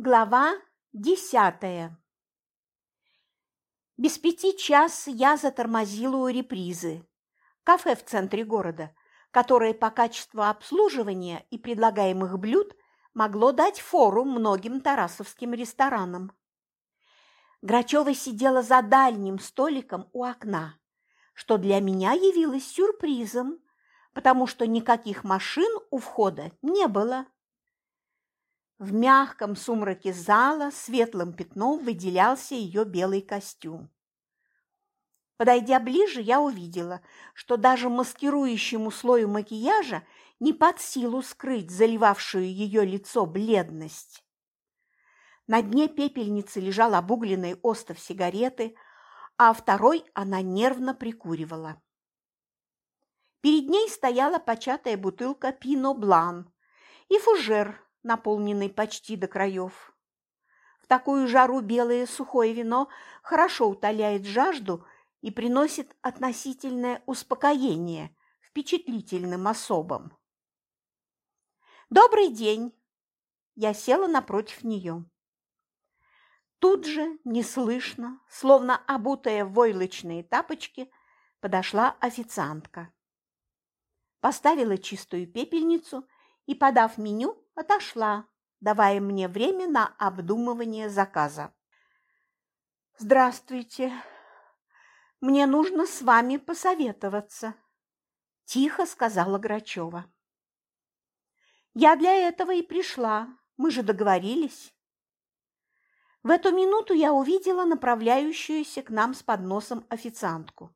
Глава десятая Без пяти час я затормозила у репризы, кафе в центре города, которое по качеству обслуживания и предлагаемых блюд могло дать фору многим тарасовским ресторанам. Грачева сидела за дальним столиком у окна, что для меня явилось сюрпризом, потому что никаких машин у входа не было. В мягком сумраке зала светлым пятном выделялся ее белый костюм. Подойдя ближе, я увидела, что даже маскирующему слою макияжа не под силу скрыть заливавшую ее лицо бледность. На дне пепельницы лежал обугленный остов сигареты, а второй она нервно прикуривала. Перед ней стояла початая бутылка пино блан и фужер наполненный почти до краев. В такую жару белое сухое вино хорошо утоляет жажду и приносит относительное успокоение впечатлительным особам. «Добрый день!» Я села напротив нее. Тут же, неслышно, словно обутая в войлочные тапочки, подошла официантка. Поставила чистую пепельницу и, подав меню, отошла, давая мне время на обдумывание заказа. «Здравствуйте. Мне нужно с вами посоветоваться», – тихо сказала Грачева. «Я для этого и пришла. Мы же договорились». В эту минуту я увидела направляющуюся к нам с подносом официантку.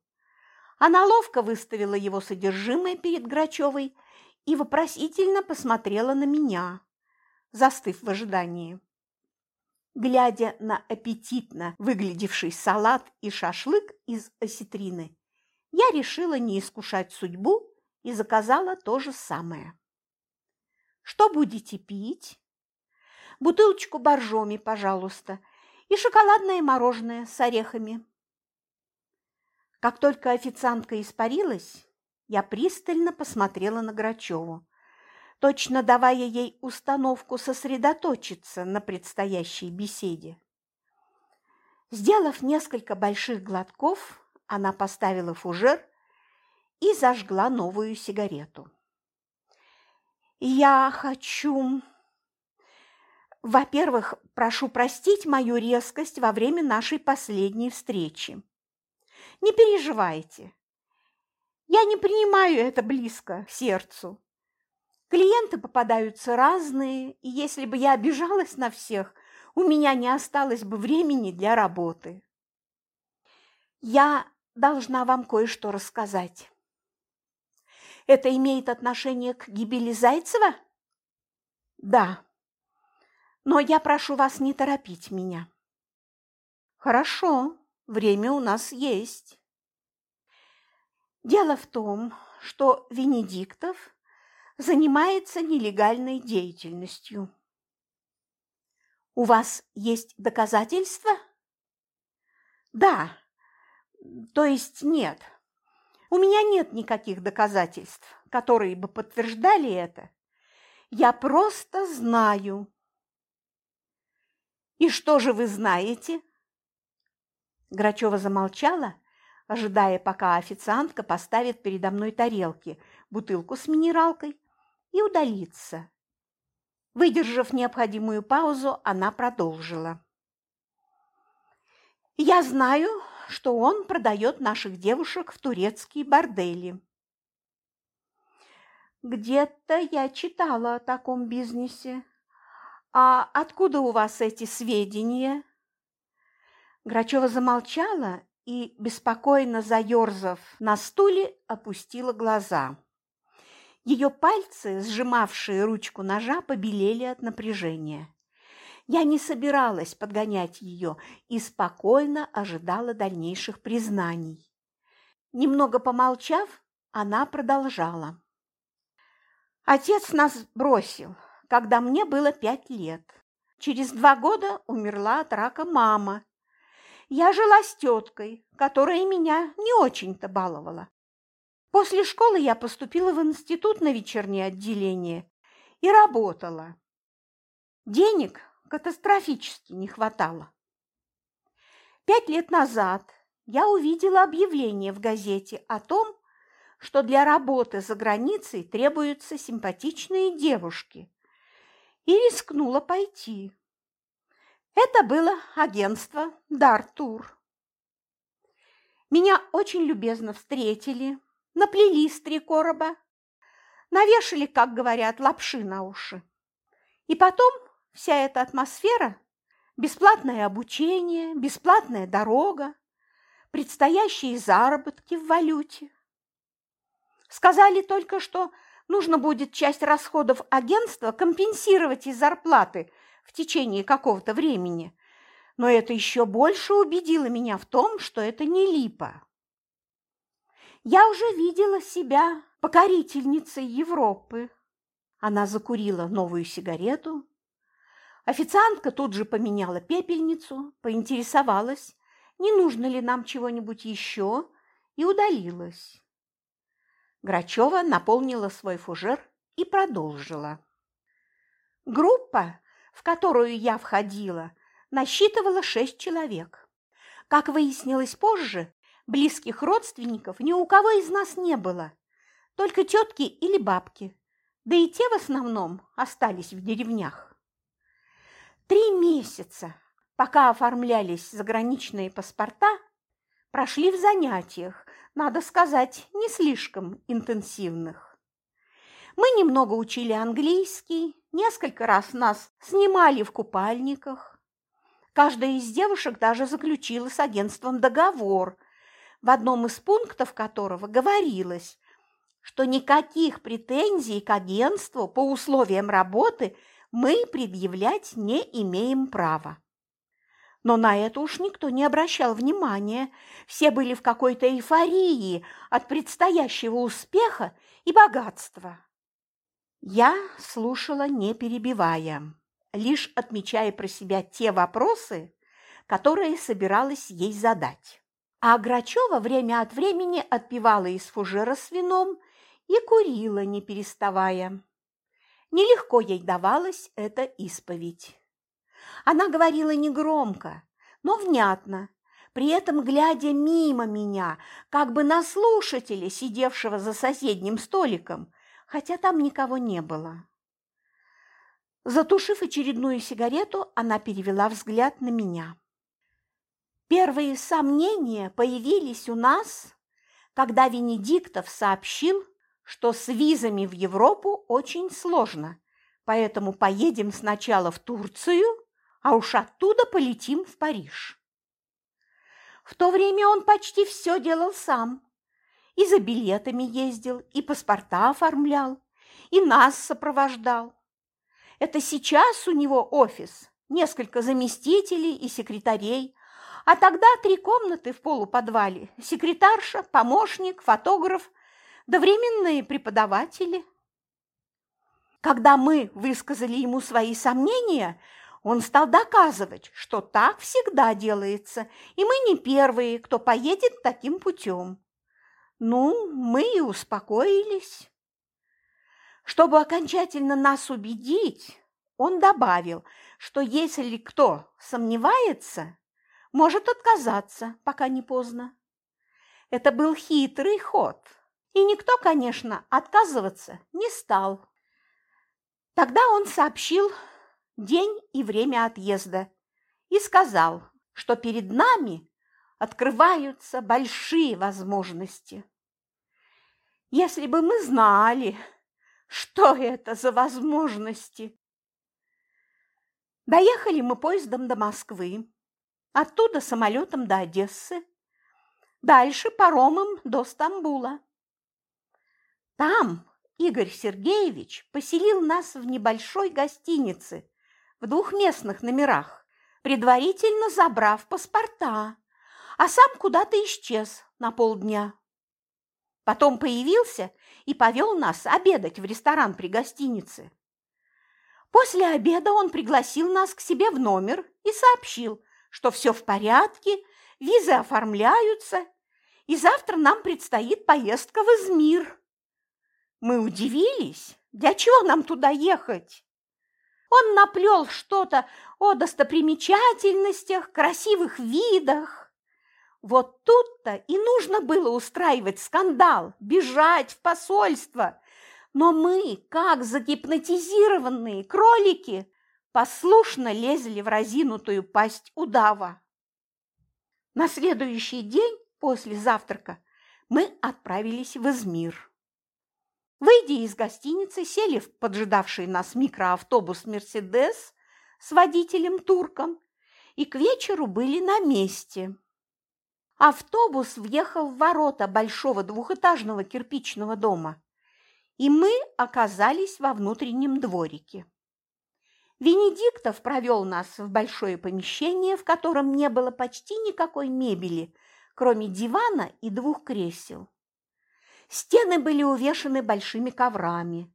Она ловко выставила его содержимое перед Грачевой и вопросительно посмотрела на меня, застыв в ожидании. Глядя на аппетитно выглядевший салат и шашлык из осетрины, я решила не искушать судьбу и заказала то же самое. «Что будете пить?» «Бутылочку боржоми, пожалуйста, и шоколадное мороженое с орехами». Как только официантка испарилась, я пристально посмотрела на Грачеву, точно давая ей установку сосредоточиться на предстоящей беседе. Сделав несколько больших глотков, она поставила фужер и зажгла новую сигарету. «Я хочу...» «Во-первых, прошу простить мою резкость во время нашей последней встречи. Не переживайте, я не принимаю это близко к сердцу. Клиенты попадаются разные, и если бы я обижалась на всех, у меня не осталось бы времени для работы. Я должна вам кое-что рассказать. Это имеет отношение к гибели Зайцева? Да. Но я прошу вас не торопить меня. Хорошо, время у нас есть. Дело в том, что Венедиктов занимается нелегальной деятельностью. У вас есть доказательства? Да. То есть нет. У меня нет никаких доказательств, которые бы подтверждали это. Я просто знаю. И что же вы знаете? Грачева замолчала, ожидая, пока официантка поставит передо мной тарелки, бутылку с минералкой и удалится. Выдержав необходимую паузу, она продолжила. «Я знаю, что он продает наших девушек в турецкие бордели». «Где-то я читала о таком бизнесе. А откуда у вас эти сведения?» Грачева замолчала и, беспокойно заерзав на стуле, опустила глаза. Ее пальцы, сжимавшие ручку ножа, побелели от напряжения. Я не собиралась подгонять ее и спокойно ожидала дальнейших признаний. Немного помолчав, она продолжала. Отец нас бросил, когда мне было пять лет. Через два года умерла от рака мама, я жила с теткой, которая меня не очень-то баловала. После школы я поступила в институт на вечернее отделение и работала. Денег, катастрофически не хватало. Пять лет назад я увидела объявление в газете о том, что для работы за границей требуются симпатичные девушки, и рискнула пойти. Это было агентство «Дартур». Меня очень любезно встретили, наплели с три короба, навешали, как говорят, лапши на уши. И потом вся эта атмосфера, бесплатное обучение, бесплатная дорога, предстоящие заработки в валюте. Сказали только, что нужно будет часть расходов агентства компенсировать из зарплаты в течение какого-то времени, но это еще больше убедило меня в том, что это не липа. Я уже видела себя покорительницей Европы. Она закурила новую сигарету. Официантка тут же поменяла пепельницу, поинтересовалась, не нужно ли нам чего-нибудь еще, и удалилась. Грачева наполнила свой фужер и продолжила. Группа, в которую я входила, насчитывала шесть человек. Как выяснилось позже, близких родственников ни у кого из нас не было, только тетки или бабки, да и те в основном остались в деревнях. Три месяца, пока оформлялись заграничные паспорта, прошли в занятиях, надо сказать, не слишком интенсивных. Мы немного учили английский, несколько раз нас снимали в купальниках. Каждая из девушек даже заключила с агентством договор, в одном из пунктов которого говорилось, что никаких претензий к агентству по условиям работы мы предъявлять не имеем права. Но на это уж никто не обращал внимания. Все были в какой-то эйфории от предстоящего успеха и богатства. Я слушала, не перебивая, лишь отмечая про себя те вопросы, которые собиралась ей задать. А Грачева время от времени отпивала из фужера с вином и курила, не переставая. Нелегко ей давалась эта исповедь. Она говорила негромко, но внятно, при этом глядя мимо меня, как бы на слушателя, сидевшего за соседним столиком, хотя там никого не было. Затушив очередную сигарету, она перевела взгляд на меня. Первые сомнения появились у нас, когда Венедиктов сообщил, что с визами в Европу очень сложно, поэтому поедем сначала в Турцию, а уж оттуда полетим в Париж. В то время он почти все делал сам. И за билетами ездил, и паспорта оформлял, и нас сопровождал. Это сейчас у него офис, несколько заместителей и секретарей, а тогда три комнаты в полуподвале, секретарша, помощник, фотограф, да временные преподаватели. Когда мы высказали ему свои сомнения, он стал доказывать, что так всегда делается, и мы не первые, кто поедет таким путем. Ну, мы и успокоились. Чтобы окончательно нас убедить, он добавил, что если кто сомневается, может отказаться, пока не поздно. Это был хитрый ход, и никто, конечно, отказываться не стал. Тогда он сообщил, день и время отъезда и сказал, что перед нами открываются большие возможности. Если бы мы знали, что это за возможности. Доехали мы поездом до Москвы, оттуда самолетом до Одессы, дальше паромом до Стамбула. Там Игорь Сергеевич поселил нас в небольшой гостинице в двухместных номерах, предварительно забрав паспорта, а сам куда-то исчез на полдня. Потом появился и повел нас обедать в ресторан при гостинице. После обеда он пригласил нас к себе в номер и сообщил, что все в порядке, визы оформляются, и завтра нам предстоит поездка в Измир. Мы удивились, для чего нам туда ехать? Он наплел что-то о достопримечательностях, красивых видах. Вот тут-то и нужно было устраивать скандал, бежать в посольство. Но мы, как загипнотизированные кролики, послушно лезли в разинутую пасть удава. На следующий день после завтрака мы отправились в Измир. Выйдя из гостиницы, сели в поджидавший нас микроавтобус «Мерседес» с водителем-турком и к вечеру были на месте. Автобус въехал в ворота большого двухэтажного кирпичного дома, и мы оказались во внутреннем дворике. Венедиктов провел нас в большое помещение, в котором не было почти никакой мебели, кроме дивана и двух кресел. Стены были увешаны большими коврами,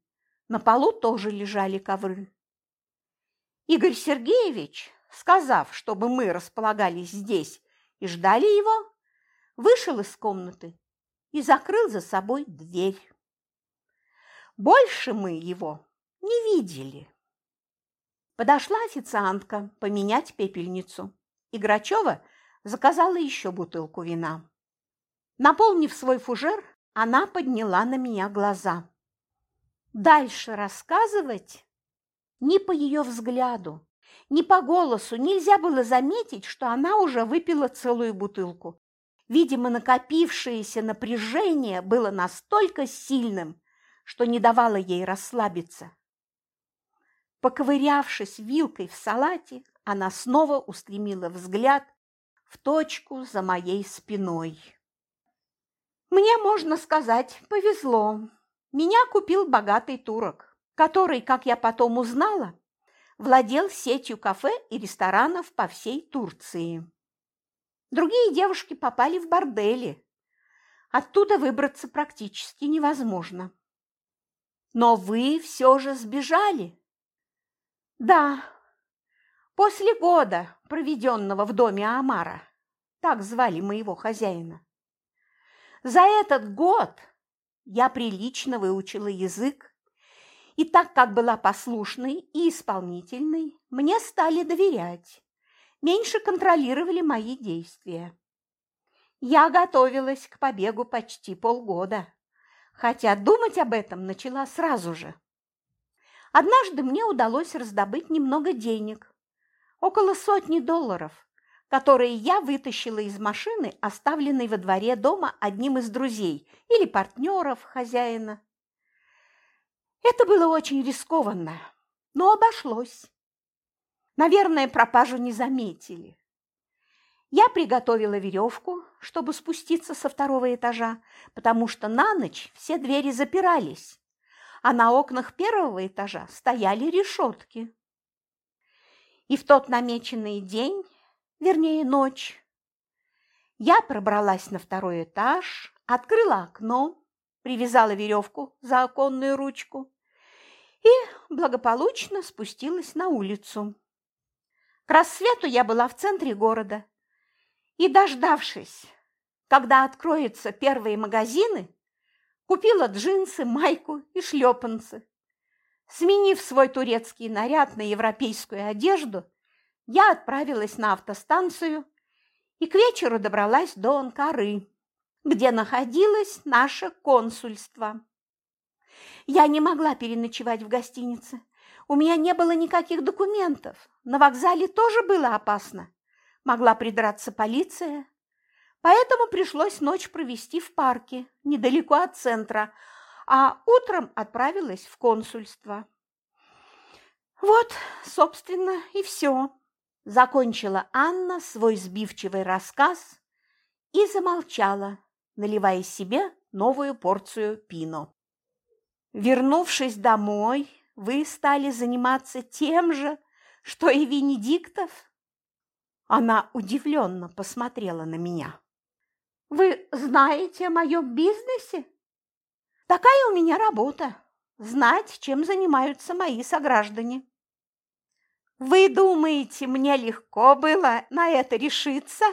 на полу тоже лежали ковры. Игорь Сергеевич, сказав, чтобы мы располагались здесь и ждали его, вышел из комнаты и закрыл за собой дверь. Больше мы его не видели. Подошла официантка поменять пепельницу, и Грачева заказала еще бутылку вина. Наполнив свой фужер, она подняла на меня глаза. Дальше рассказывать ни по ее взгляду, ни по голосу нельзя было заметить, что она уже выпила целую бутылку. Видимо, накопившееся напряжение было настолько сильным, что не давало ей расслабиться. Поковырявшись вилкой в салате, она снова устремила взгляд в точку за моей спиной. Мне, можно сказать, повезло. Меня купил богатый турок, который, как я потом узнала, владел сетью кафе и ресторанов по всей Турции. Другие девушки попали в бордели. Оттуда выбраться практически невозможно. Но вы все же сбежали, да, после года, проведенного в доме Амара, так звали моего хозяина. За этот год я прилично выучила язык, и так как была послушной и исполнительной, мне стали доверять, меньше контролировали мои действия. Я готовилась к побегу почти полгода, хотя думать об этом начала сразу же. Однажды мне удалось раздобыть немного денег, около сотни долларов, которые я вытащила из машины, оставленной во дворе дома одним из друзей или партнеров хозяина. Это было очень рискованно, но обошлось. Наверное, пропажу не заметили. Я приготовила веревку, чтобы спуститься со второго этажа, потому что на ночь все двери запирались, а на окнах первого этажа стояли решетки. И в тот намеченный день, вернее ночь, я пробралась на второй этаж, открыла окно, привязала веревку за оконную ручку и благополучно спустилась на улицу. К рассвету я была в центре города и, дождавшись, когда откроются первые магазины, Купила джинсы, майку и шлепанцы. Сменив свой турецкий наряд на европейскую одежду, я отправилась на автостанцию и к вечеру добралась до Анкары, где находилось наше консульство. Я не могла переночевать в гостинице. У меня не было никаких документов. На вокзале тоже было опасно. Могла придраться полиция, Поэтому пришлось ночь провести в парке, недалеко от центра, а утром отправилась в консульство. Вот, собственно, и все. Закончила Анна свой сбивчивый рассказ и замолчала, наливая себе новую порцию пино. Вернувшись домой, вы стали заниматься тем же, что и Венедиктов? Она удивленно посмотрела на меня. Вы знаете о моем бизнесе? Такая у меня работа – знать, чем занимаются мои сограждане. Вы думаете, мне легко было на это решиться?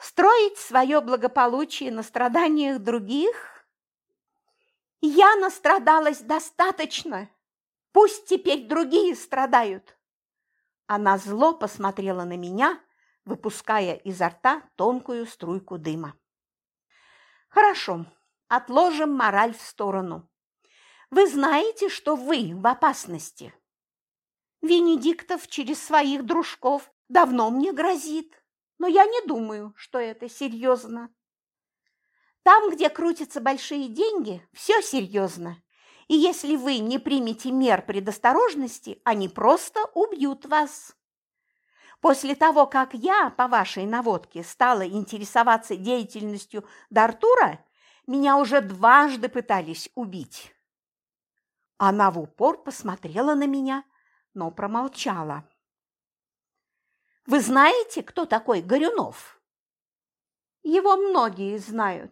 Строить свое благополучие на страданиях других? Я настрадалась достаточно. Пусть теперь другие страдают. Она зло посмотрела на меня, выпуская изо рта тонкую струйку дыма. Хорошо, отложим мораль в сторону. Вы знаете, что вы в опасности. Венедиктов через своих дружков давно мне грозит, но я не думаю, что это серьезно. Там, где крутятся большие деньги, все серьезно. И если вы не примете мер предосторожности, они просто убьют вас. После того, как я, по вашей наводке, стала интересоваться деятельностью Дартура, меня уже дважды пытались убить. Она в упор посмотрела на меня, но промолчала. «Вы знаете, кто такой Горюнов?» «Его многие знают».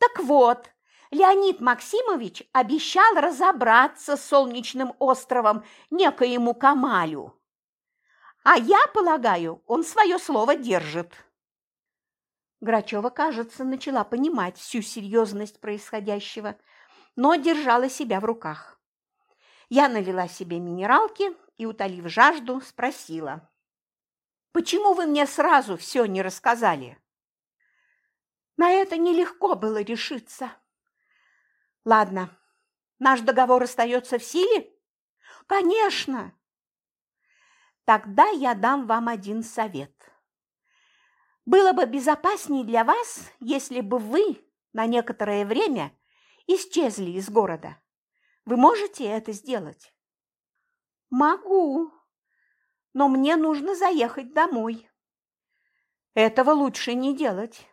«Так вот, Леонид Максимович обещал разобраться с солнечным островом некоему Камалю. А я полагаю, он свое слово держит». Грачева, кажется, начала понимать всю серьезность происходящего, но держала себя в руках. Я налила себе минералки и, утолив жажду, спросила. «Почему вы мне сразу все не рассказали?» На это нелегко было решиться. Ладно, наш договор остается в силе? Конечно. Тогда я дам вам один совет. Было бы безопаснее для вас, если бы вы на некоторое время исчезли из города. Вы можете это сделать? Могу, но мне нужно заехать домой. Этого лучше не делать.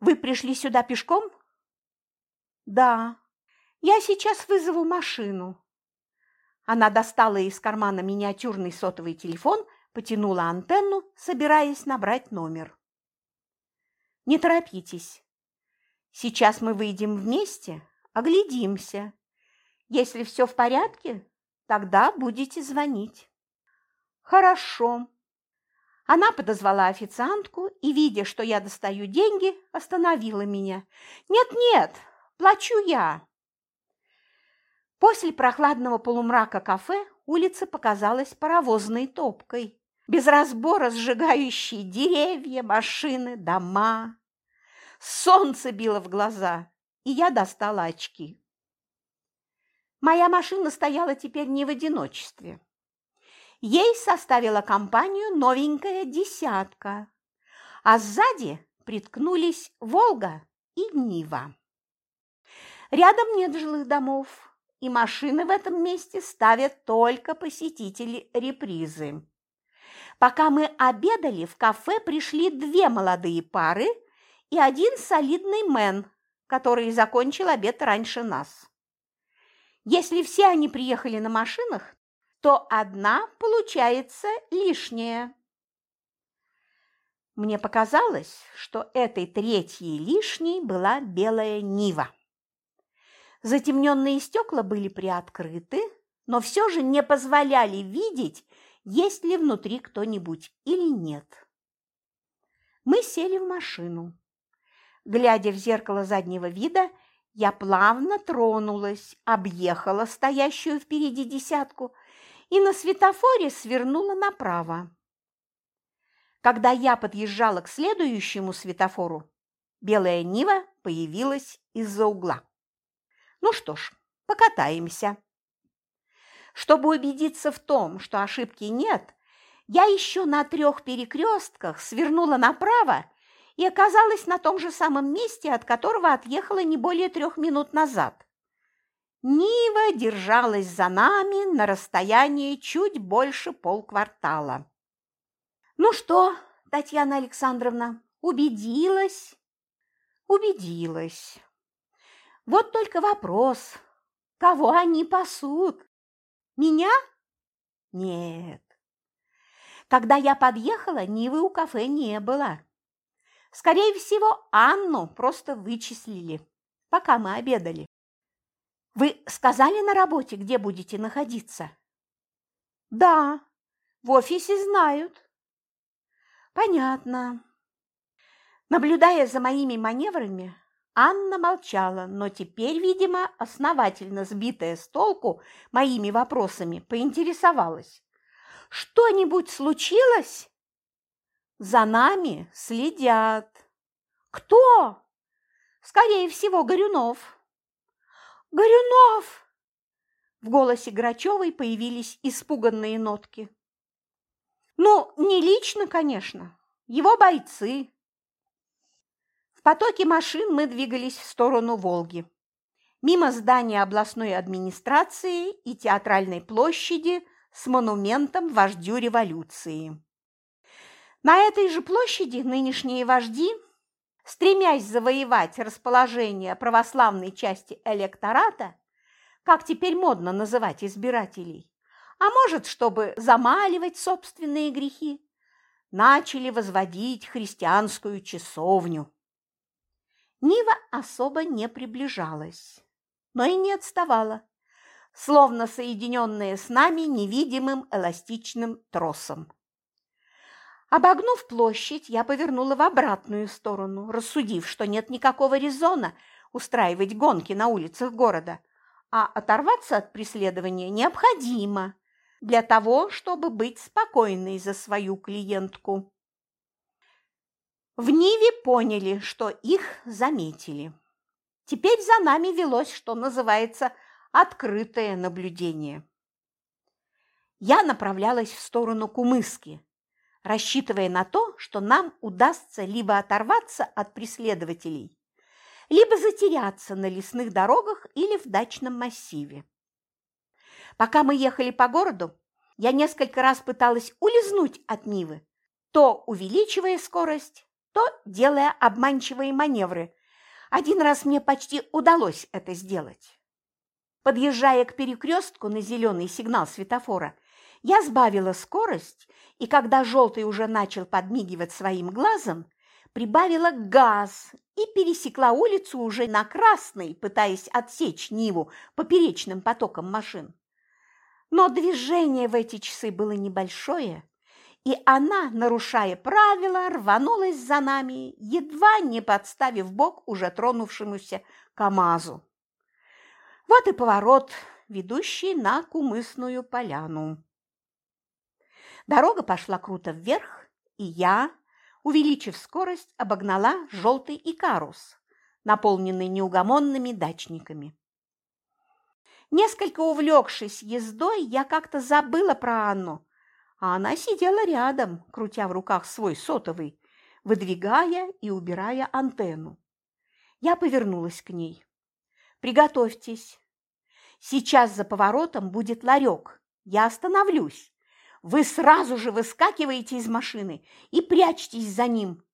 Вы пришли сюда пешком? Да. Я сейчас вызову машину. Она достала из кармана миниатюрный сотовый телефон, потянула антенну, собираясь набрать номер. Не торопитесь. Сейчас мы выйдем вместе, оглядимся. Если все в порядке, тогда будете звонить. Хорошо. Она подозвала официантку и, видя, что я достаю деньги, остановила меня. Нет-нет, плачу я. После прохладного полумрака кафе улица показалась паровозной топкой, без разбора сжигающей деревья, машины, дома. Солнце било в глаза, и я достала очки. Моя машина стояла теперь не в одиночестве. Ей составила компанию новенькая десятка, а сзади приткнулись «Волга» и «Нива». Рядом нет жилых домов, и машины в этом месте ставят только посетители репризы. Пока мы обедали, в кафе пришли две молодые пары и один солидный мэн, который закончил обед раньше нас. Если все они приехали на машинах, то одна получается лишняя. Мне показалось, что этой третьей лишней была белая Нива. Затемненные стекла были приоткрыты, но все же не позволяли видеть, есть ли внутри кто-нибудь или нет. Мы сели в машину. Глядя в зеркало заднего вида, я плавно тронулась, объехала стоящую впереди десятку и на светофоре свернула направо. Когда я подъезжала к следующему светофору, белая Нива появилась из-за угла. Ну что ж, покатаемся. Чтобы убедиться в том, что ошибки нет, я еще на трех перекрестках свернула направо и оказалась на том же самом месте, от которого отъехала не более трех минут назад. Нива держалась за нами на расстоянии чуть больше полквартала. «Ну что, Татьяна Александровна, убедилась?» «Убедилась. Вот только вопрос, кого они пасут? Меня? Нет. Когда я подъехала, Нивы у кафе не было. Скорее всего, Анну просто вычислили, пока мы обедали. Вы сказали на работе, где будете находиться? Да, в офисе знают. Понятно. Наблюдая за моими маневрами, Анна молчала, но теперь, видимо, основательно сбитая с толку моими вопросами, поинтересовалась. «Что-нибудь случилось?» «За нами следят». «Кто?» «Скорее всего, Горюнов». «Горюнов!» В голосе Грачевой появились испуганные нотки. «Ну, не лично, конечно. Его бойцы, в потоке машин мы двигались в сторону Волги. Мимо здания областной администрации и театральной площади с монументом вождю революции. На этой же площади нынешние вожди, стремясь завоевать расположение православной части электората, как теперь модно называть избирателей, а может, чтобы замаливать собственные грехи, начали возводить христианскую часовню. Нива особо не приближалась, но и не отставала, словно соединенная с нами невидимым эластичным тросом. Обогнув площадь, я повернула в обратную сторону, рассудив, что нет никакого резона устраивать гонки на улицах города, а оторваться от преследования необходимо для того, чтобы быть спокойной за свою клиентку. В Ниве поняли, что их заметили. Теперь за нами велось, что называется, открытое наблюдение. Я направлялась в сторону Кумыски, рассчитывая на то, что нам удастся либо оторваться от преследователей, либо затеряться на лесных дорогах или в дачном массиве. Пока мы ехали по городу, я несколько раз пыталась улизнуть от Нивы, то увеличивая скорость, то делая обманчивые маневры. Один раз мне почти удалось это сделать. Подъезжая к перекрестку на зеленый сигнал светофора, я сбавила скорость, и когда желтый уже начал подмигивать своим глазом, прибавила газ и пересекла улицу уже на красный, пытаясь отсечь Ниву поперечным потоком машин. Но движение в эти часы было небольшое, и она, нарушая правила, рванулась за нами, едва не подставив бок уже тронувшемуся КамАЗу. Вот и поворот, ведущий на Кумысную поляну. Дорога пошла круто вверх, и я, увеличив скорость, обогнала желтый икарус, наполненный неугомонными дачниками. Несколько увлекшись ездой, я как-то забыла про Анну, а она сидела рядом, крутя в руках свой сотовый, выдвигая и убирая антенну. Я повернулась к ней. «Приготовьтесь. Сейчас за поворотом будет ларек. Я остановлюсь. Вы сразу же выскакиваете из машины и прячьтесь за ним.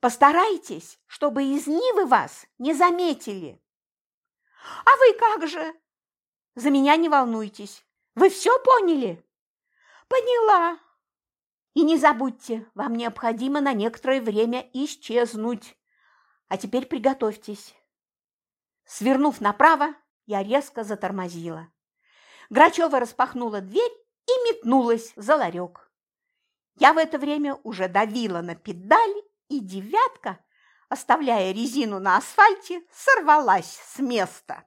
Постарайтесь, чтобы из Нивы вас не заметили». «А вы как же?» «За меня не волнуйтесь. Вы все поняли?» Поняла. И не забудьте, вам необходимо на некоторое время исчезнуть. А теперь приготовьтесь. Свернув направо, я резко затормозила. Грачева распахнула дверь и метнулась за ларек. Я в это время уже давила на педаль, и девятка, оставляя резину на асфальте, сорвалась с места.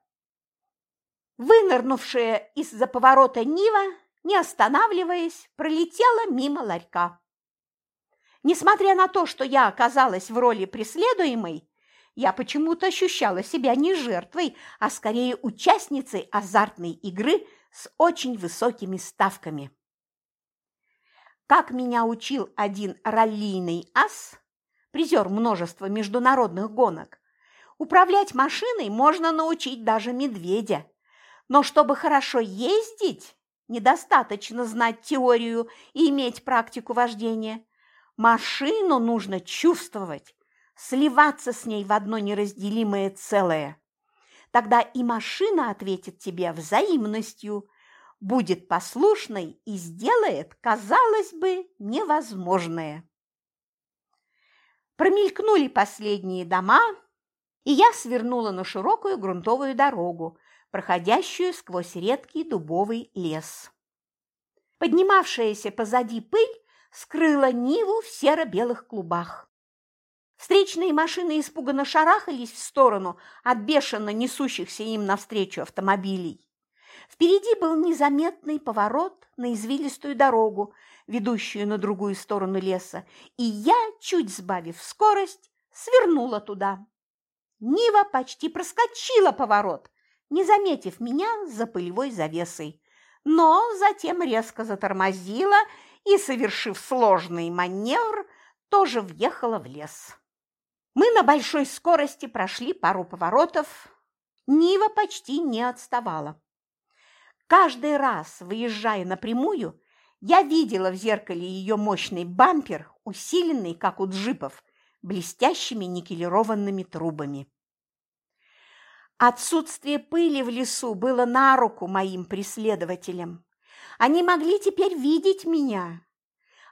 Вынырнувшая из-за поворота Нива не останавливаясь, пролетела мимо ларька. Несмотря на то, что я оказалась в роли преследуемой, я почему-то ощущала себя не жертвой, а скорее участницей азартной игры с очень высокими ставками. Как меня учил один раллийный ас, призер множества международных гонок, управлять машиной можно научить даже медведя. Но чтобы хорошо ездить, Недостаточно знать теорию и иметь практику вождения. Машину нужно чувствовать, сливаться с ней в одно неразделимое целое. Тогда и машина ответит тебе взаимностью, будет послушной и сделает, казалось бы, невозможное. Промелькнули последние дома, и я свернула на широкую грунтовую дорогу, проходящую сквозь редкий дубовый лес. Поднимавшаяся позади пыль скрыла Ниву в серо-белых клубах. Встречные машины испуганно шарахались в сторону от бешено несущихся им навстречу автомобилей. Впереди был незаметный поворот на извилистую дорогу, ведущую на другую сторону леса, и я, чуть сбавив скорость, свернула туда. Нива почти проскочила поворот, не заметив меня за пылевой завесой, но затем резко затормозила и, совершив сложный маневр, тоже въехала в лес. Мы на большой скорости прошли пару поворотов. Нива почти не отставала. Каждый раз, выезжая напрямую, я видела в зеркале ее мощный бампер, усиленный, как у джипов, блестящими никелированными трубами. Отсутствие пыли в лесу было на руку моим преследователям. Они могли теперь видеть меня.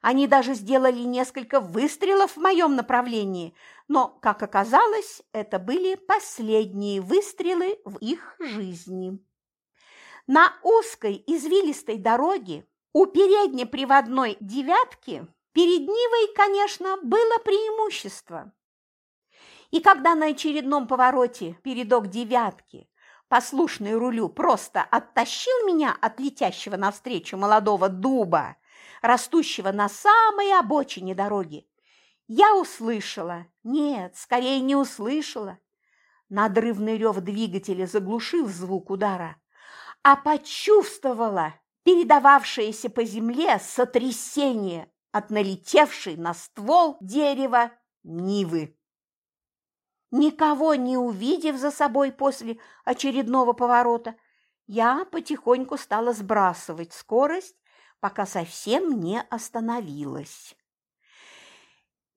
Они даже сделали несколько выстрелов в моем направлении, но, как оказалось, это были последние выстрелы в их жизни. На узкой извилистой дороге у переднеприводной девятки перед Нивой, конечно, было преимущество. И когда на очередном повороте передок девятки, послушный рулю, просто оттащил меня от летящего навстречу молодого дуба, растущего на самой обочине дороги, я услышала, нет, скорее не услышала. Надрывный рев двигателя заглушил звук удара, а почувствовала передававшееся по земле сотрясение от налетевшей на ствол дерева Нивы. Никого не увидев за собой после очередного поворота, я потихоньку стала сбрасывать скорость, пока совсем не остановилась.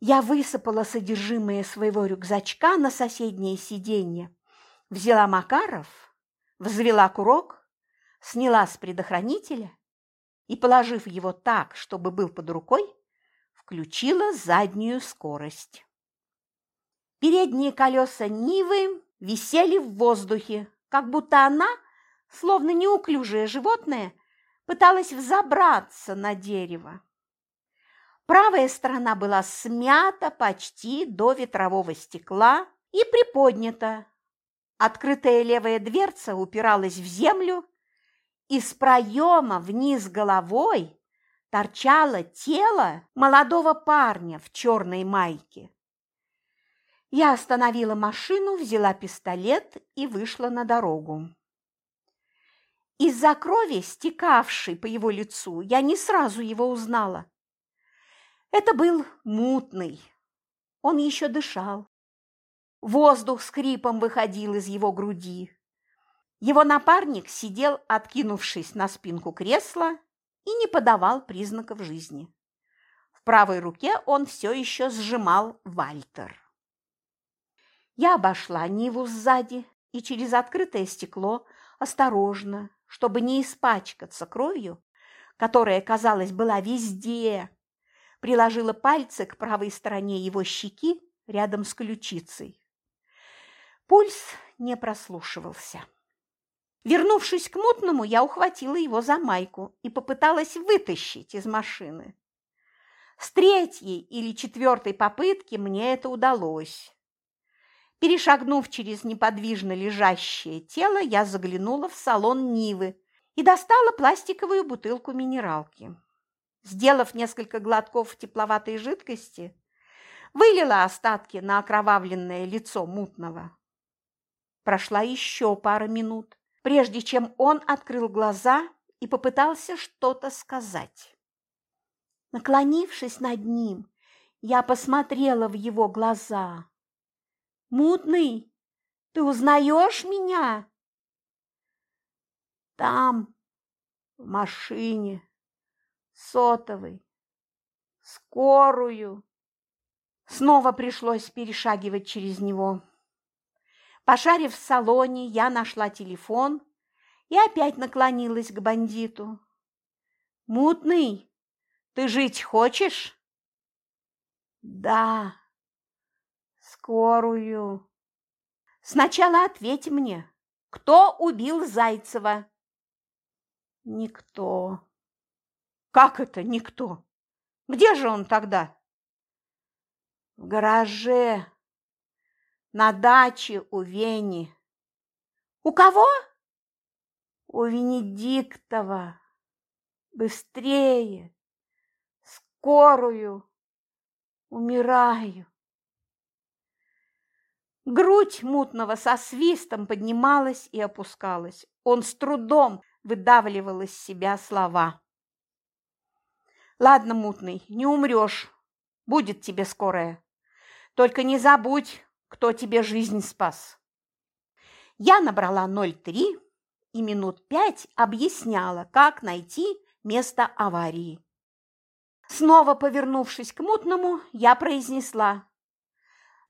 Я высыпала содержимое своего рюкзачка на соседнее сиденье, взяла Макаров, взвела курок, сняла с предохранителя и, положив его так, чтобы был под рукой, включила заднюю скорость. Передние колеса Нивы висели в воздухе, как будто она, словно неуклюжее животное, пыталась взобраться на дерево. Правая сторона была смята почти до ветрового стекла и приподнята. Открытая левая дверца упиралась в землю, из проема вниз головой торчало тело молодого парня в черной майке. Я остановила машину, взяла пистолет и вышла на дорогу. Из-за крови, стекавшей по его лицу, я не сразу его узнала. Это был мутный. Он еще дышал. Воздух скрипом выходил из его груди. Его напарник сидел, откинувшись на спинку кресла, и не подавал признаков жизни. В правой руке он все еще сжимал Вальтер. Я обошла Ниву сзади и через открытое стекло осторожно, чтобы не испачкаться кровью, которая, казалось, была везде, приложила пальцы к правой стороне его щеки рядом с ключицей. Пульс не прослушивался. Вернувшись к мутному, я ухватила его за майку и попыталась вытащить из машины. С третьей или четвертой попытки мне это удалось. Перешагнув через неподвижно лежащее тело, я заглянула в салон Нивы и достала пластиковую бутылку минералки. Сделав несколько глотков тепловатой жидкости, вылила остатки на окровавленное лицо мутного. Прошла еще пара минут, прежде чем он открыл глаза и попытался что-то сказать. Наклонившись над ним, я посмотрела в его глаза. Мутный, ты узнаешь меня? Там, в машине, сотовый, скорую. Снова пришлось перешагивать через него. Пошарив в салоне, я нашла телефон и опять наклонилась к бандиту. «Мутный, ты жить хочешь?» «Да», Скорую. Сначала ответь мне, кто убил Зайцева? Никто. Как это никто? Где же он тогда? В гараже, на даче у Вени. У кого? У Венедиктова. Быстрее, скорую, умираю. Грудь мутного со свистом поднималась и опускалась. Он с трудом выдавливал из себя слова. «Ладно, мутный, не умрешь. Будет тебе скорая. Только не забудь, кто тебе жизнь спас». Я набрала 03 и минут пять объясняла, как найти место аварии. Снова повернувшись к мутному, я произнесла.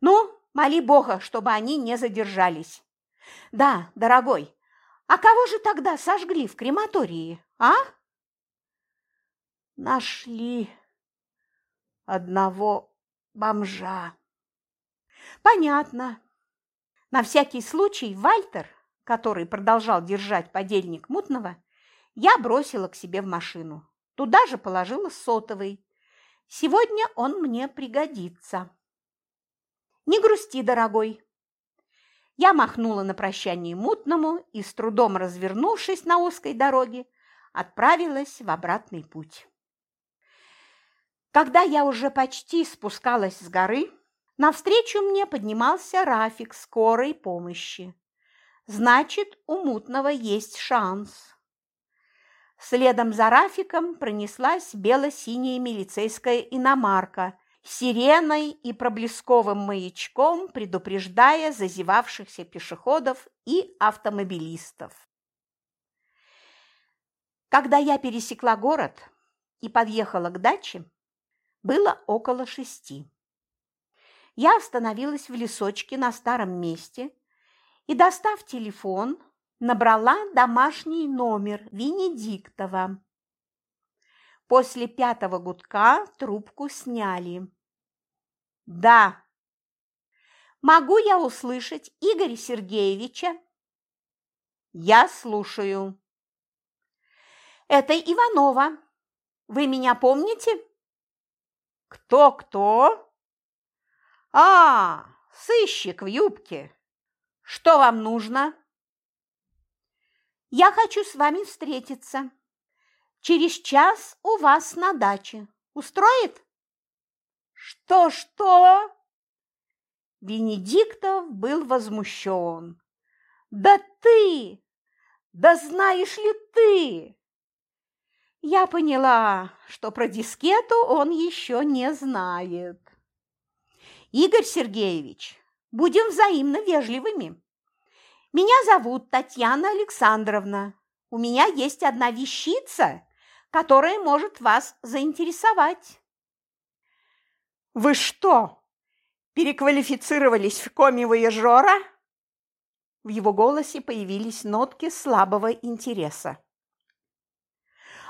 «Ну, Моли Бога, чтобы они не задержались. Да, дорогой, а кого же тогда сожгли в крематории, а? Нашли одного бомжа. Понятно. На всякий случай Вальтер, который продолжал держать подельник мутного, я бросила к себе в машину. Туда же положила сотовый. Сегодня он мне пригодится. Не грусти, дорогой. Я махнула на прощание мутному и, с трудом развернувшись на узкой дороге, отправилась в обратный путь. Когда я уже почти спускалась с горы, навстречу мне поднимался Рафик скорой помощи. Значит, у мутного есть шанс. Следом за Рафиком пронеслась бело-синяя милицейская иномарка сиреной и проблесковым маячком предупреждая зазевавшихся пешеходов и автомобилистов. Когда я пересекла город и подъехала к даче, было около шести. Я остановилась в лесочке на старом месте и, достав телефон, набрала домашний номер Венедиктова. После пятого гудка трубку сняли. Да. Могу я услышать Игоря Сергеевича? Я слушаю. Это Иванова. Вы меня помните? Кто-кто? А, сыщик в юбке. Что вам нужно? Я хочу с вами встретиться. Через час у вас на даче. Устроит? Что-что? Венедиктов был возмущен. Да ты! Да знаешь ли ты? Я поняла, что про дискету он еще не знает. Игорь Сергеевич, будем взаимно вежливыми. Меня зовут Татьяна Александровна. У меня есть одна вещица, которая может вас заинтересовать. Вы что, переквалифицировались в коми-вояжера? В его голосе появились нотки слабого интереса.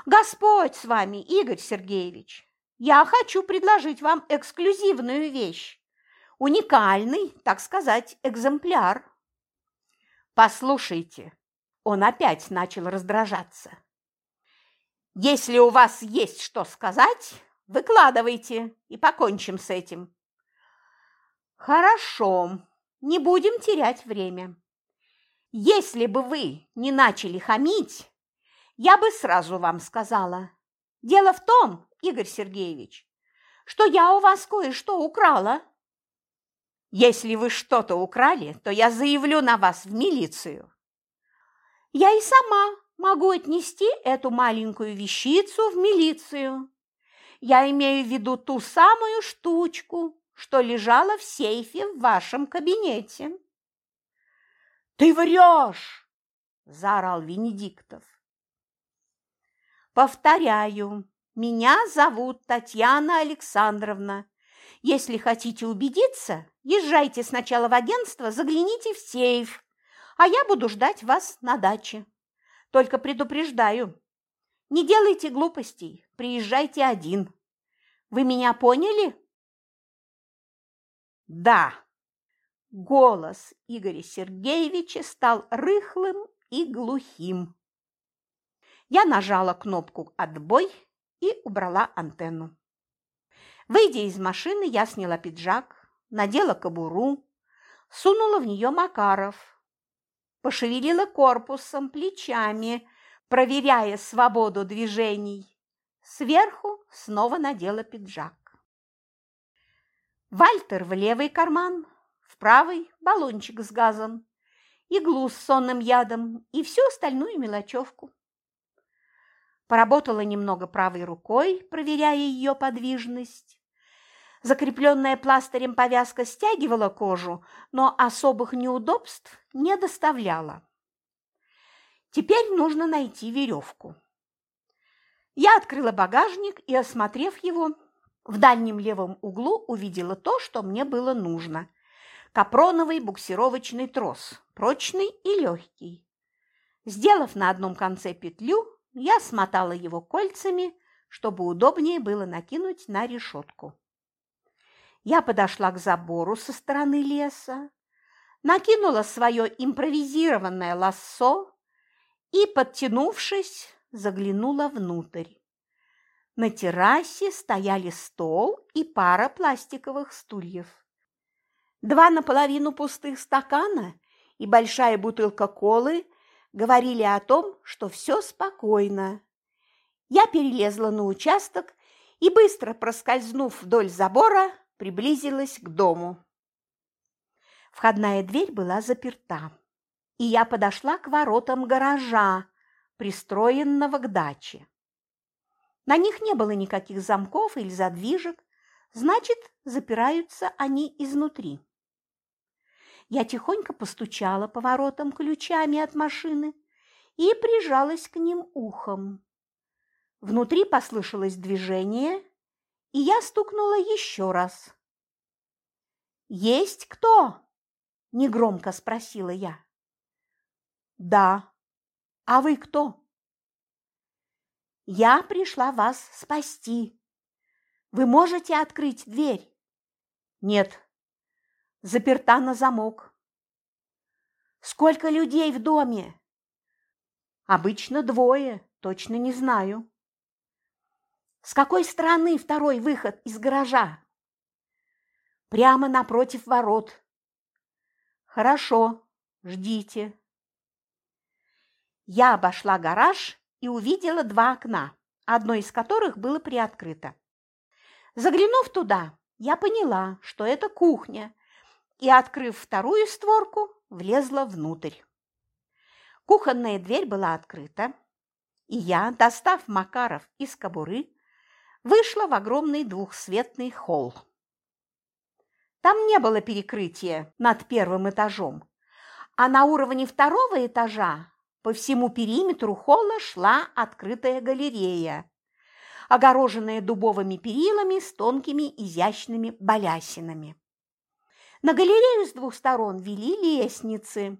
Господь с вами, Игорь Сергеевич. Я хочу предложить вам эксклюзивную вещь. Уникальный, так сказать, экземпляр. Послушайте, он опять начал раздражаться. Если у вас есть что сказать, Выкладывайте и покончим с этим. Хорошо, не будем терять время. Если бы вы не начали хамить, я бы сразу вам сказала. Дело в том, Игорь Сергеевич, что я у вас кое-что украла. Если вы что-то украли, то я заявлю на вас в милицию. Я и сама могу отнести эту маленькую вещицу в милицию. Я имею в виду ту самую штучку, что лежала в сейфе в вашем кабинете. Ты врешь, заорал Венедиктов. Повторяю, меня зовут Татьяна Александровна. Если хотите убедиться, езжайте сначала в агентство, загляните в сейф, а я буду ждать вас на даче. Только предупреждаю, не делайте глупостей, приезжайте один. Вы меня поняли? Да. Голос Игоря Сергеевича стал рыхлым и глухим. Я нажала кнопку «Отбой» и убрала антенну. Выйдя из машины, я сняла пиджак, надела кобуру, сунула в нее Макаров, пошевелила корпусом, плечами, проверяя свободу движений. Сверху снова надела пиджак. Вальтер в левый карман, в правый – баллончик с газом, иглу с сонным ядом и всю остальную мелочевку. Поработала немного правой рукой, проверяя ее подвижность. Закрепленная пластырем повязка стягивала кожу, но особых неудобств не доставляла. Теперь нужно найти веревку. Я открыла багажник и, осмотрев его, в дальнем левом углу увидела то, что мне было нужно. Капроновый буксировочный трос, прочный и легкий. Сделав на одном конце петлю, я смотала его кольцами, чтобы удобнее было накинуть на решетку. Я подошла к забору со стороны леса, накинула свое импровизированное лассо и, подтянувшись, заглянула внутрь. На террасе стояли стол и пара пластиковых стульев. Два наполовину пустых стакана и большая бутылка колы говорили о том, что все спокойно. Я перелезла на участок и, быстро проскользнув вдоль забора, приблизилась к дому. Входная дверь была заперта, и я подошла к воротам гаража, пристроенного к даче. На них не было никаких замков или задвижек, значит, запираются они изнутри. Я тихонько постучала по воротам ключами от машины и прижалась к ним ухом. Внутри послышалось движение, и я стукнула еще раз. «Есть кто?» – негромко спросила я. «Да. А вы кто?» «Я пришла вас спасти. Вы можете открыть дверь?» «Нет. Заперта на замок». «Сколько людей в доме?» «Обычно двое, точно не знаю». С какой стороны второй выход из гаража? Прямо напротив ворот. Хорошо, ждите. Я обошла гараж и увидела два окна, одно из которых было приоткрыто. Заглянув туда, я поняла, что это кухня, и, открыв вторую створку, влезла внутрь. Кухонная дверь была открыта, и я, достав Макаров из кобуры, вышла в огромный двухсветный холл. Там не было перекрытия над первым этажом, а на уровне второго этажа по всему периметру холла шла открытая галерея, огороженная дубовыми перилами с тонкими изящными балясинами. На галерею с двух сторон вели лестницы.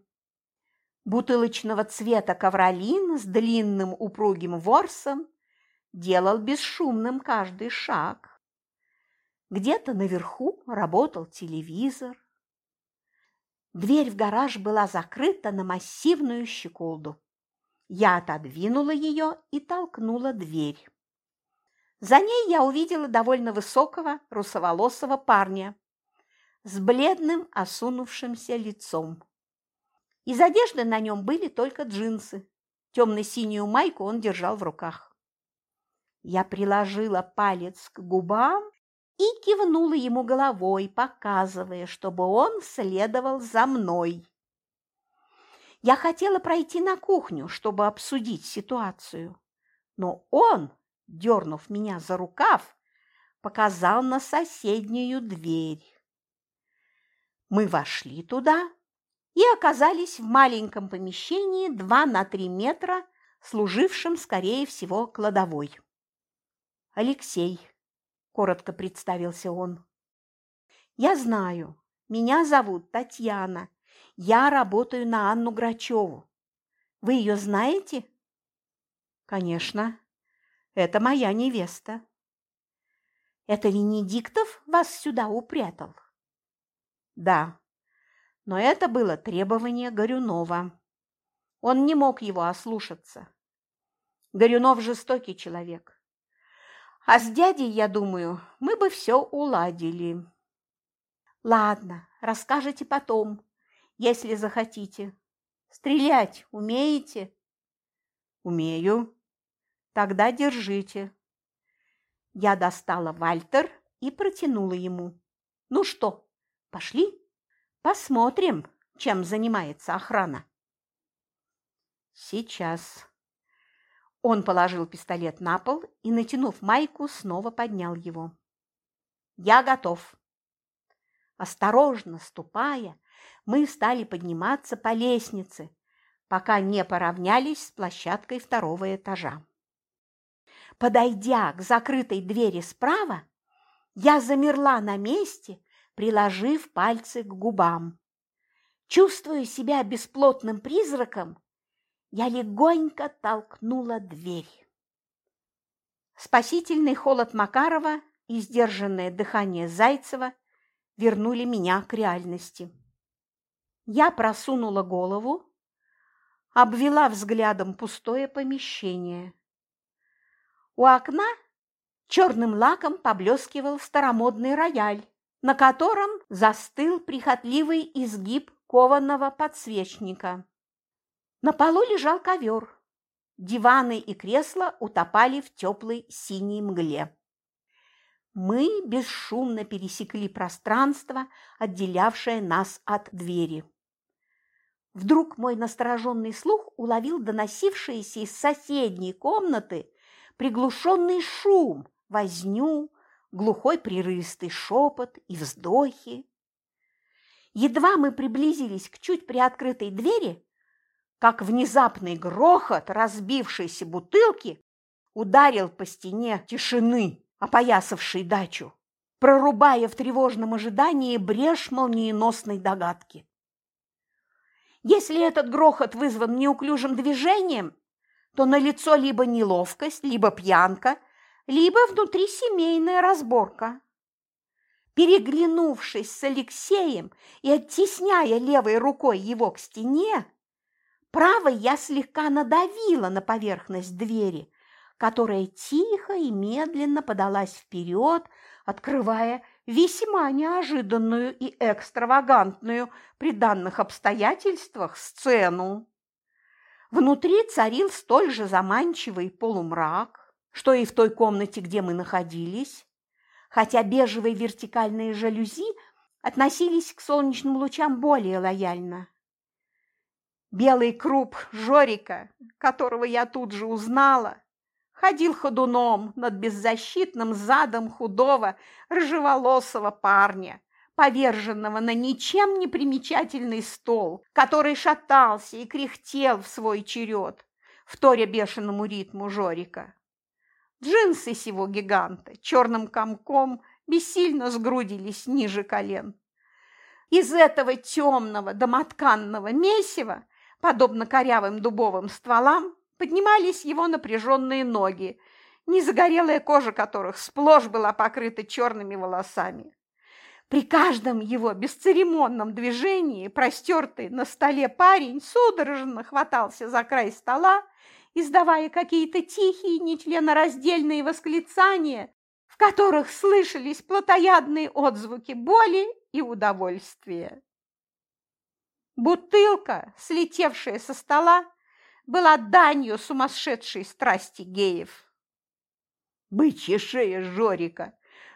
Бутылочного цвета ковролин с длинным упругим ворсом делал бесшумным каждый шаг. Где-то наверху работал телевизор. Дверь в гараж была закрыта на массивную щеколду. Я отодвинула ее и толкнула дверь. За ней я увидела довольно высокого русоволосого парня с бледным осунувшимся лицом. Из одежды на нем были только джинсы. Темно-синюю майку он держал в руках. Я приложила палец к губам и кивнула ему головой, показывая, чтобы он следовал за мной. Я хотела пройти на кухню, чтобы обсудить ситуацию, но он, дернув меня за рукав, показал на соседнюю дверь. Мы вошли туда и оказались в маленьком помещении 2 на 3 метра, служившем, скорее всего, кладовой. Алексей, коротко представился он. Я знаю, меня зовут Татьяна. Я работаю на Анну Грачеву. Вы ее знаете? Конечно. Это моя невеста. Это Венедиктов вас сюда упрятал? Да. Но это было требование Горюнова. Он не мог его ослушаться. Горюнов жестокий человек. А с дядей, я думаю, мы бы все уладили. Ладно, расскажете потом, если захотите. Стрелять умеете? Умею. Тогда держите. Я достала Вальтер и протянула ему. Ну что, пошли? Посмотрим, чем занимается охрана. Сейчас. Он положил пистолет на пол и, натянув майку, снова поднял его. Я готов. Осторожно ступая, мы стали подниматься по лестнице, пока не поравнялись с площадкой второго этажа. Подойдя к закрытой двери справа, я замерла на месте, приложив пальцы к губам. Чувствуя себя бесплотным призраком, я легонько толкнула дверь. Спасительный холод Макарова и сдержанное дыхание Зайцева вернули меня к реальности. Я просунула голову, обвела взглядом пустое помещение. У окна черным лаком поблескивал старомодный рояль, на котором застыл прихотливый изгиб кованого подсвечника. На полу лежал ковер. Диваны и кресла утопали в теплой синей мгле. Мы бесшумно пересекли пространство, отделявшее нас от двери. Вдруг мой настороженный слух уловил доносившийся из соседней комнаты приглушенный шум, возню, глухой прерывистый шепот и вздохи. Едва мы приблизились к чуть приоткрытой двери, как внезапный грохот разбившейся бутылки ударил по стене тишины, опоясавшей дачу, прорубая в тревожном ожидании брешь молниеносной догадки. Если этот грохот вызван неуклюжим движением, то налицо либо неловкость, либо пьянка, либо внутрисемейная разборка. Переглянувшись с Алексеем и оттесняя левой рукой его к стене, правой я слегка надавила на поверхность двери, которая тихо и медленно подалась вперед, открывая весьма неожиданную и экстравагантную при данных обстоятельствах сцену. Внутри царил столь же заманчивый полумрак, что и в той комнате, где мы находились, хотя бежевые вертикальные жалюзи относились к солнечным лучам более лояльно. Белый круп Жорика, которого я тут же узнала, ходил ходуном над беззащитным задом худого, рыжеволосого парня, поверженного на ничем не примечательный стол, который шатался и кряхтел в свой черед, вторя бешеному ритму Жорика. Джинсы сего гиганта черным комком бессильно сгрудились ниже колен. Из этого темного домотканного месива, подобно корявым дубовым стволам, поднимались его напряженные ноги, незагорелая кожа которых сплошь была покрыта черными волосами. При каждом его бесцеремонном движении простертый на столе парень судорожно хватался за край стола, издавая какие-то тихие, нечленораздельные восклицания, в которых слышались плотоядные отзвуки боли и удовольствия. Бутылка, слетевшая со стола, была данью сумасшедшей страсти геев. Бычья шея Жорика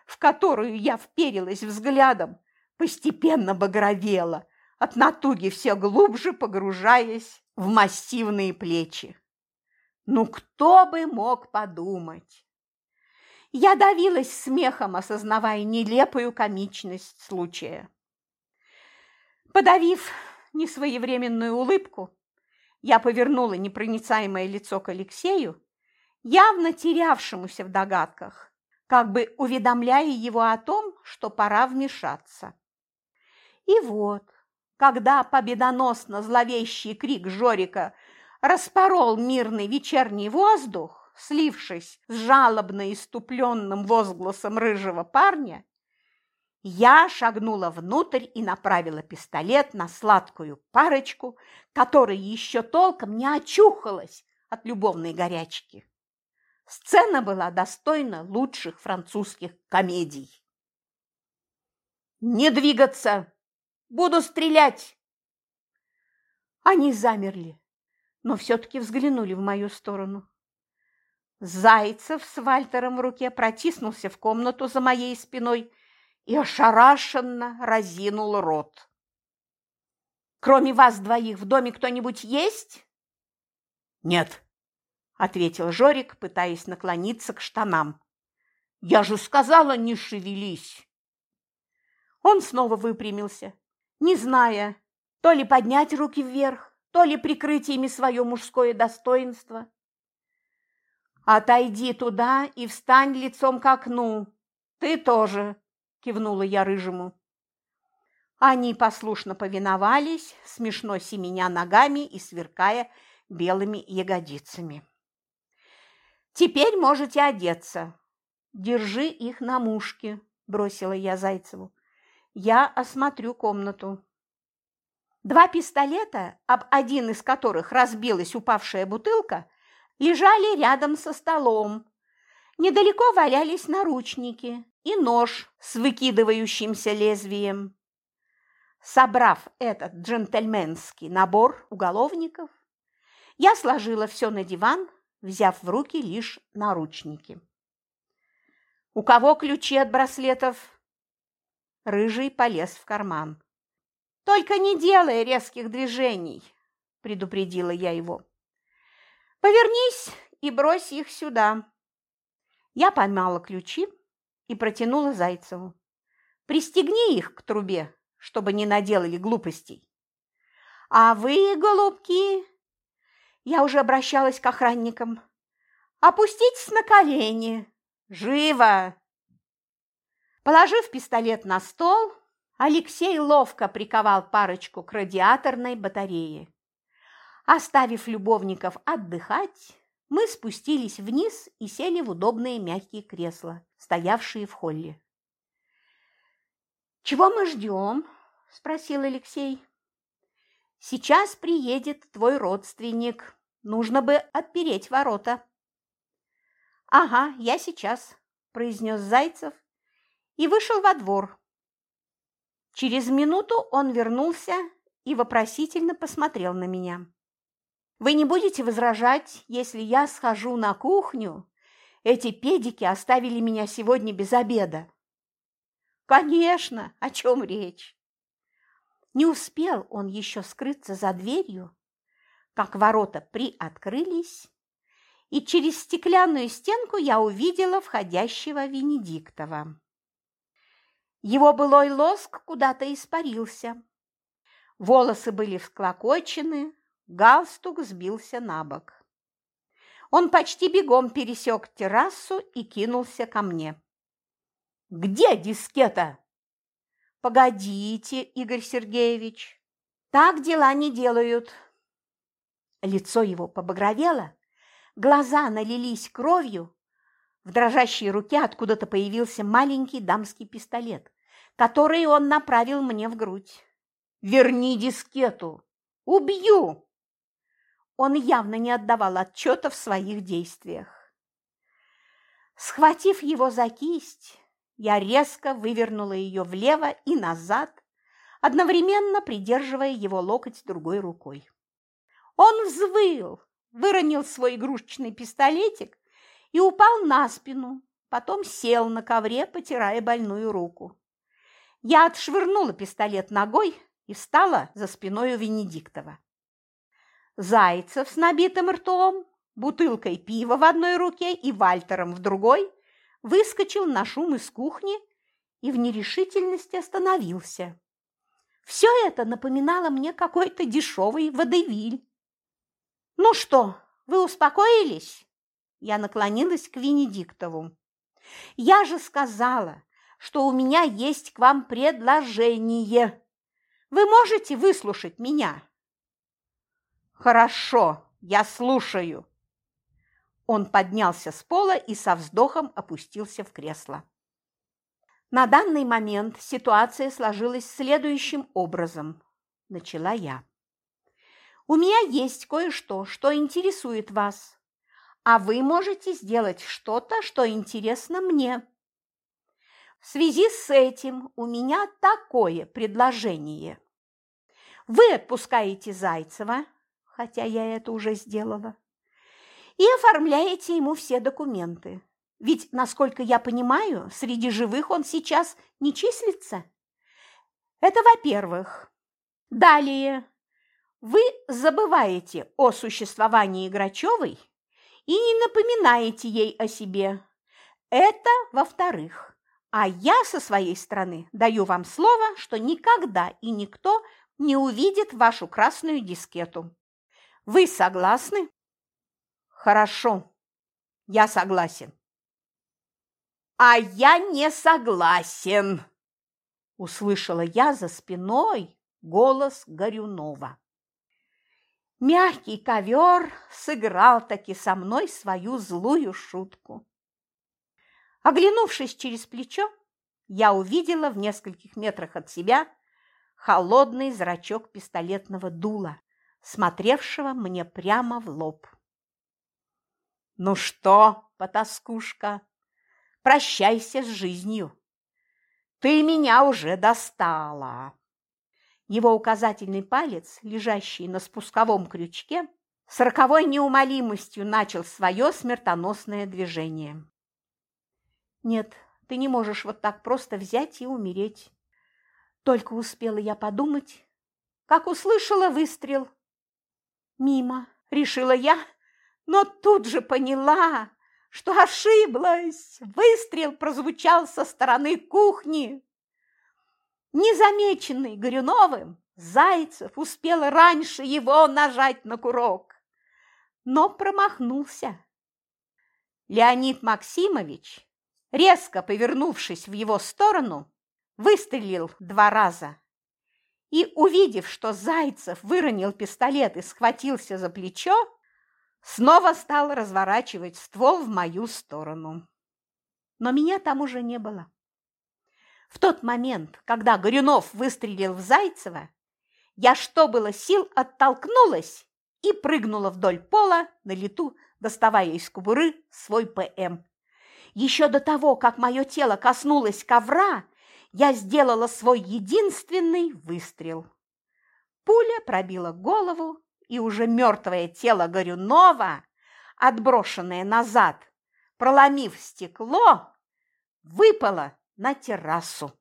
в которую я вперилась взглядом, постепенно багровела, от натуги все глубже погружаясь в массивные плечи. Ну кто бы мог подумать? Я давилась смехом, осознавая нелепую комичность случая. Подавив несвоевременную улыбку, я повернула непроницаемое лицо к Алексею, явно терявшемуся в догадках, как бы уведомляя его о том, что пора вмешаться. И вот, когда победоносно зловещий крик Жорика распорол мирный вечерний воздух, слившись с жалобно иступленным возгласом рыжего парня, я шагнула внутрь и направила пистолет на сладкую парочку, которая еще толком не очухалась от любовной горячки. Сцена была достойна лучших французских комедий. «Не двигаться! Буду стрелять!» Они замерли, но все-таки взглянули в мою сторону. Зайцев с Вальтером в руке протиснулся в комнату за моей спиной и ошарашенно разинул рот. «Кроме вас двоих в доме кто-нибудь есть?» «Нет», – ответил Жорик, пытаясь наклониться к штанам. «Я же сказала, не шевелись!» Он снова выпрямился, не зная, то ли поднять руки вверх, то ли прикрыть ими свое мужское достоинство. «Отойди туда и встань лицом к окну. Ты тоже!» – кивнула я рыжему. Они послушно повиновались, смешно семеня ногами и сверкая белыми ягодицами. «Теперь можете одеться. Держи их на мушке», – бросила я Зайцеву. «Я осмотрю комнату». Два пистолета, об один из которых разбилась упавшая бутылка, лежали рядом со столом. Недалеко валялись наручники и нож с выкидывающимся лезвием. Собрав этот джентльменский набор уголовников, я сложила все на диван, взяв в руки лишь наручники. «У кого ключи от браслетов?» Рыжий полез в карман. Только не делай резких движений, предупредила я его. Повернись и брось их сюда. Я поймала ключи и протянула Зайцеву. Пристегни их к трубе, чтобы не наделали глупостей. А вы, голубки, я уже обращалась к охранникам. Опуститесь на колени. Живо! Положив пистолет на стол, Алексей ловко приковал парочку к радиаторной батарее. Оставив любовников отдыхать, мы спустились вниз и сели в удобные мягкие кресла, стоявшие в холле. «Чего мы ждем?» – спросил Алексей. «Сейчас приедет твой родственник. Нужно бы отпереть ворота». «Ага, я сейчас», – произнес Зайцев и вышел во двор, Через минуту он вернулся и вопросительно посмотрел на меня. «Вы не будете возражать, если я схожу на кухню? Эти педики оставили меня сегодня без обеда». «Конечно! О чем речь?» Не успел он еще скрыться за дверью, как ворота приоткрылись, и через стеклянную стенку я увидела входящего Венедиктова. Его былой лоск куда-то испарился. Волосы были всклокочены, галстук сбился на бок. Он почти бегом пересек террасу и кинулся ко мне. «Где дискета?» «Погодите, Игорь Сергеевич, так дела не делают». Лицо его побагровело, глаза налились кровью, в дрожащей руке откуда-то появился маленький дамский пистолет, который он направил мне в грудь. «Верни дискету! Убью!» Он явно не отдавал отчета в своих действиях. Схватив его за кисть, я резко вывернула ее влево и назад, одновременно придерживая его локоть другой рукой. Он взвыл, выронил свой игрушечный пистолетик и упал на спину, потом сел на ковре, потирая больную руку. Я отшвырнула пистолет ногой и встала за спиной у Венедиктова. Зайцев с набитым ртом, бутылкой пива в одной руке и Вальтером в другой выскочил на шум из кухни и в нерешительности остановился. Все это напоминало мне какой-то дешевый водевиль. «Ну что, вы успокоились?» Я наклонилась к Венедиктову. «Я же сказала, что у меня есть к вам предложение. Вы можете выслушать меня?» «Хорошо, я слушаю». Он поднялся с пола и со вздохом опустился в кресло. На данный момент ситуация сложилась следующим образом. Начала я. У меня есть кое-что, что интересует вас а вы можете сделать что-то, что интересно мне. В связи с этим у меня такое предложение. Вы отпускаете Зайцева, хотя я это уже сделала, и оформляете ему все документы. Ведь, насколько я понимаю, среди живых он сейчас не числится. Это во-первых. Далее. Вы забываете о существовании Грачевой и не напоминаете ей о себе. Это во-вторых. А я со своей стороны даю вам слово, что никогда и никто не увидит вашу красную дискету. Вы согласны? Хорошо, я согласен. А я не согласен, услышала я за спиной голос Горюнова. Мягкий ковер сыграл таки со мной свою злую шутку. Оглянувшись через плечо, я увидела в нескольких метрах от себя холодный зрачок пистолетного дула, смотревшего мне прямо в лоб. «Ну что, потаскушка, прощайся с жизнью. Ты меня уже достала!» Его указательный палец, лежащий на спусковом крючке, с роковой неумолимостью начал свое смертоносное движение. «Нет, ты не можешь вот так просто взять и умереть». Только успела я подумать, как услышала выстрел. «Мимо», — решила я, но тут же поняла, что ошиблась. Выстрел прозвучал со стороны кухни. Незамеченный Горюновым, Зайцев успел раньше его нажать на курок, но промахнулся. Леонид Максимович, резко повернувшись в его сторону, выстрелил два раза. И, увидев, что Зайцев выронил пистолет и схватился за плечо, снова стал разворачивать ствол в мою сторону. Но меня там уже не было. В тот момент, когда Горюнов выстрелил в Зайцева, я, что было сил, оттолкнулась и прыгнула вдоль пола на лету, доставая из кубуры свой ПМ. Еще до того, как мое тело коснулось ковра, я сделала свой единственный выстрел. Пуля пробила голову, и уже мертвое тело Горюнова, отброшенное назад, проломив стекло, выпало на террасу.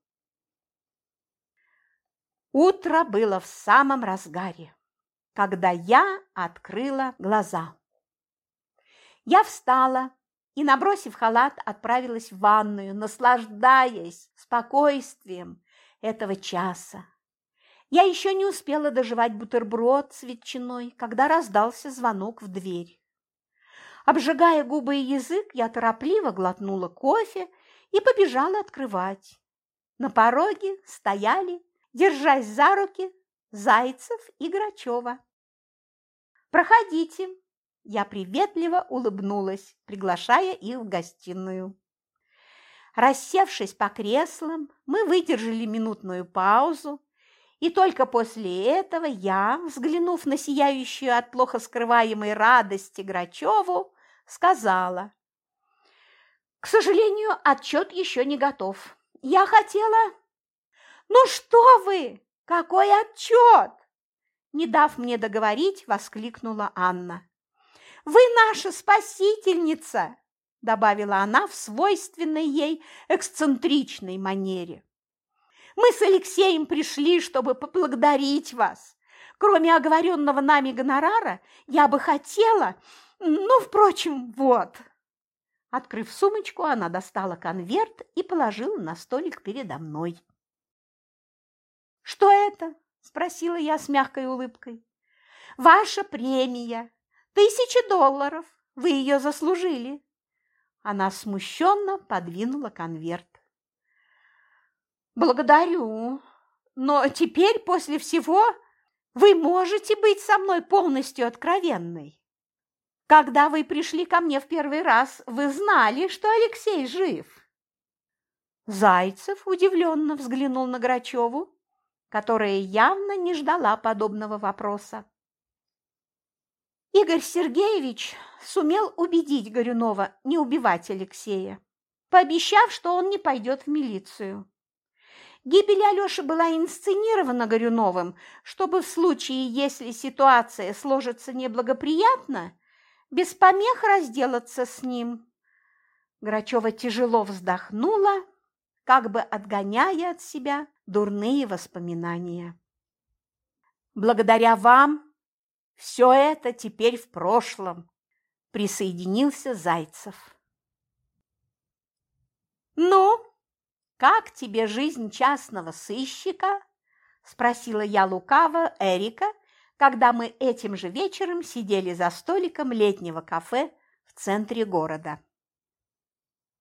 Утро было в самом разгаре, когда я открыла глаза. Я встала и, набросив халат, отправилась в ванную, наслаждаясь спокойствием этого часа. Я еще не успела доживать бутерброд с ветчиной, когда раздался звонок в дверь. Обжигая губы и язык, я торопливо глотнула кофе и побежала открывать. На пороге стояли, держась за руки, Зайцев и Грачева. «Проходите!» Я приветливо улыбнулась, приглашая их в гостиную. Рассевшись по креслам, мы выдержали минутную паузу, и только после этого я, взглянув на сияющую от плохо скрываемой радости Грачеву, сказала. «К сожалению, отчет еще не готов. Я хотела...» «Ну что вы! Какой отчет?» Не дав мне договорить, воскликнула Анна. Вы наша спасительница!» – добавила она в свойственной ей эксцентричной манере. «Мы с Алексеем пришли, чтобы поблагодарить вас. Кроме оговоренного нами гонорара, я бы хотела... Ну, впрочем, вот». Открыв сумочку, она достала конверт и положила на столик передо мной. «Что это?» – спросила я с мягкой улыбкой. «Ваша премия Тысяча долларов! Вы ее заслужили!» Она смущенно подвинула конверт. «Благодарю, но теперь после всего вы можете быть со мной полностью откровенной. Когда вы пришли ко мне в первый раз, вы знали, что Алексей жив?» Зайцев удивленно взглянул на Грачеву, которая явно не ждала подобного вопроса. Игорь Сергеевич сумел убедить Горюнова не убивать Алексея, пообещав, что он не пойдет в милицию. Гибель Алёши была инсценирована Горюновым, чтобы в случае, если ситуация сложится неблагоприятно, без помех разделаться с ним. Грачева тяжело вздохнула, как бы отгоняя от себя дурные воспоминания. Благодаря вам все это теперь в прошлом, присоединился Зайцев. Ну, как тебе жизнь частного сыщика? спросила я лукаво Эрика, когда мы этим же вечером сидели за столиком летнего кафе в центре города.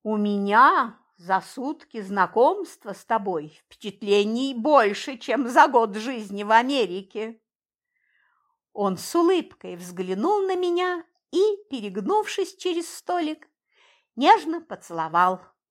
У меня за сутки знакомства с тобой впечатлений больше, чем за год жизни в Америке. Он с улыбкой взглянул на меня и, перегнувшись через столик, нежно поцеловал.